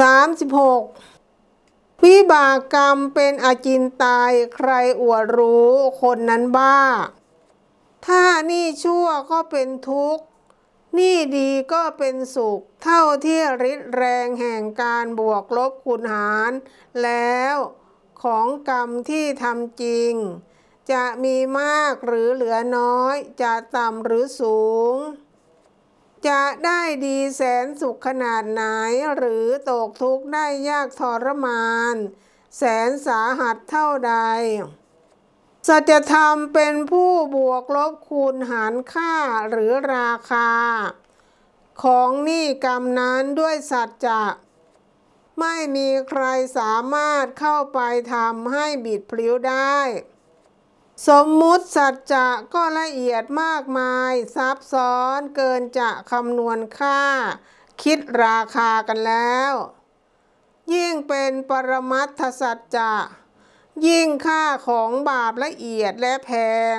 36 วิบากกรรมเป็นอาจินตายใครอวดรู้คนนั้นบ้า ถ้านี่ชั่วก็เป็นทุกข์ นี่ดีก็เป็นสุข เท่าที่ฤทธิ์แรงแห่งการบวกลบคูณหาร แล้วของกรรมที่ทำจริง จะมีมากหรือเหลือน้อย จะต่ำหรือสูง จะได้ดีแสนสุขขนาดไหน หรือตกทุกข์ได้ยากทรมาน แสนสาหัสเท่าใด สัจธรรมเป็นผู้บวกลบคูณหารค่าหรือราคา ของหนี้กรรมนั้นด้วยสัจจะไม่มีใครสามารถเข้าไปทำให้บิดพลิ้วได้ สมมุติสัจจะก็ละเอียดมากมาย ซับซ้อนเกินจะคำนวณค่า คิดราคากันแล้ว ยิ่งเป็นปรมัตถสัจจะ ยิ่งค่าของบาปละเอียดและแพง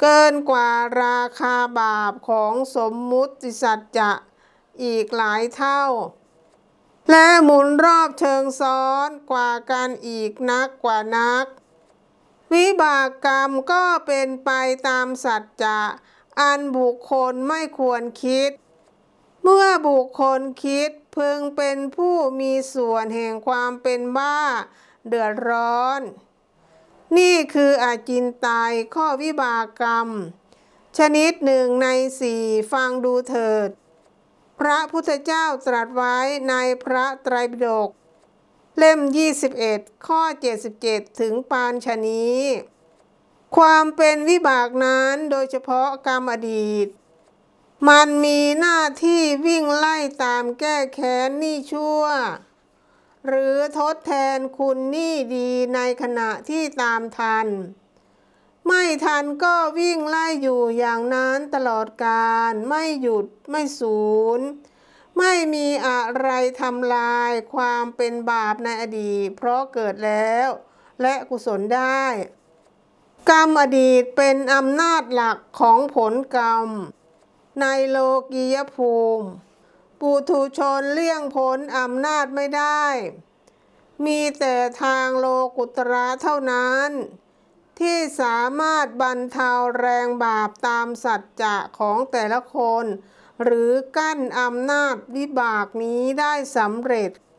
เกินกว่าราคาบาปของสมมุติสัจจะอีกหลายเท่า และหมุนรอบเชิงซ้อนกว่ากันอีกนักกว่านัก วิบากกรรมก็เป็นไปตามสัจจะอันบุคคลไม่ควรคิด เมื่อบุคคลคิดพึงเป็นผู้มีส่วนแห่งความเป็นบ้า เดือดร้อน นี่คืออาจินไตายข้อวิบากกรรม ชนิดหนึ่งในสี่ฟังดูเถิด พระพุทธเจ้าตรัสไว้ในพระไตรปิฎก เล่ม 21 ข้อ 77 ถึงปานชนีความเป็นวิบากนั้นโดยเฉพาะกรรมอดีต มันมีหน้าที่วิ่งไล่ตามแก้แค้นหนี้ชั่ว หรือทดแทนคุณหนี้ดีในขณะที่ตามทัน ไม่ทันก็วิ่งไล่อยู่อย่างนั้นตลอดการไม่หยุดไม่สูญ ไม่มีอะไรทำลายความเป็นบาปในอดีต เพราะเกิดแล้ว และกุศลได้ กรรมอดีตเป็นอำนาจหลักของผลกรรม ในโลกียภูมิ ปุถุชนเลี่ยงพ้นอำนาจไม่ได้ มีแต่ทางโลกุตระเท่านั้น ที่สามารถบรรเทาแรงบาปตามสัจจะของแต่ละคน หรือกั้นอำนาจวิบากนี้ได้สำเร็จ